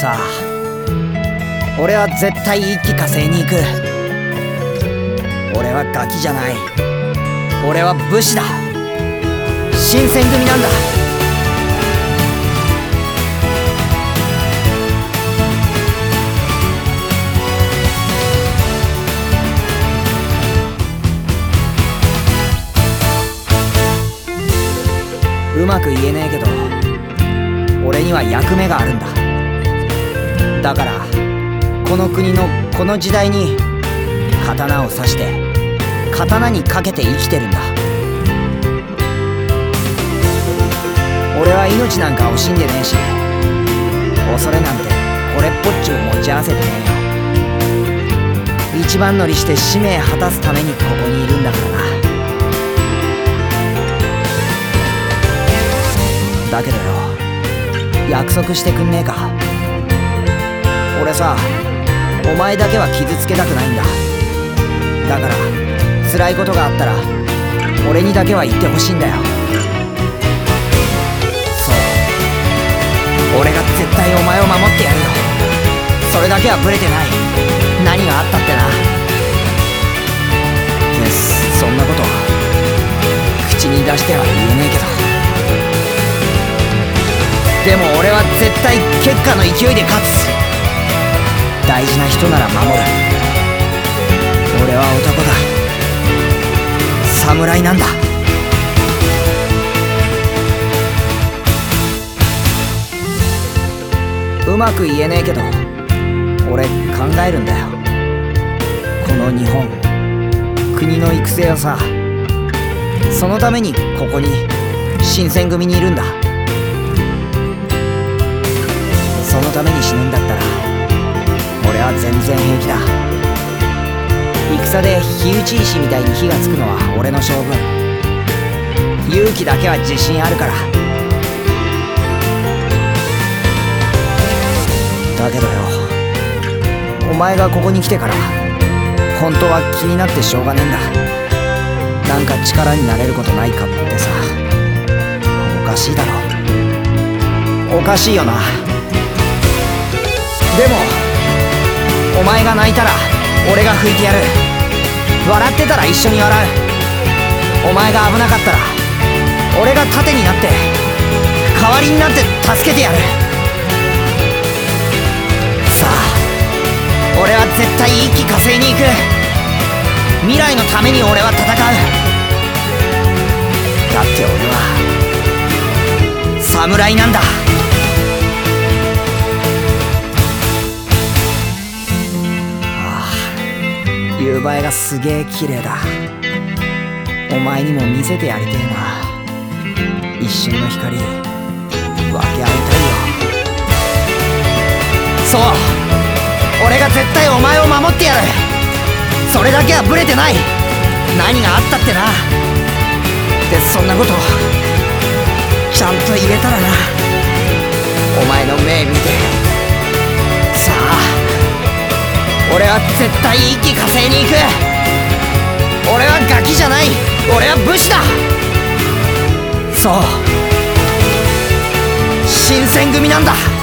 さ俺は絶対一気火星に行く。俺はガキじゃない。俺は武士だ。新選組なんだ。うまく言えねえけど俺には役目があるんだ。だからこの国のこの時代に刀を刺して刀にかけて生きてるんだ。俺は命なんか惜しんでねえし恐れなんてこれっぽっちも持ち合わせてねえよ。一番乗りして使命果たすためにここにいるんだからな。だけどよ約束してくんねえか？俺さお前だけは傷つけたくないんだ。だから辛いことがあったら俺にだけは言ってほしいんだよ。そう。俺が絶対お前を守ってやるよ。それだけはブレてない。何があったってな。でそんなことは口に出しては言えねえけど。でも俺は絶対結果の勢いで勝つ。大事な人なら守る。俺は男だ。侍なんだ。うまく言えねえけど俺考えるんだよ。この日本国の育成をさそのためにここに新選組にいるんだ。そのために死ぬんだったら全然平気だ。戦で火打ち石みたいに火がつくのは俺の性分。勇気だけは自信あるから。だけどよお前がここに来てから本当は気になってしょうがねえんだ。なんか力になれることないかってさ。おかしいだろ。おかしいよな。でもお前が泣いたら俺が拭いてやる。笑ってたら一緒に笑う。お前が危なかったら俺が盾になって代わりになって助けてやる。さあ俺は絶対一気火星に行く。未来のために俺は戦う。だって俺は侍なんだ。映えがすげえ綺麗だ。お前にも見せてやりてえな。一瞬の光分け合いたいよ。そう。俺が絶対お前を守ってやる。それだけはブレてない。何があったってな。でそんなことちゃんと言えたらな。お前の目見て。は絶対一気火星に行く。俺はガキじゃない。俺は武士だ。そう。新選組なんだ。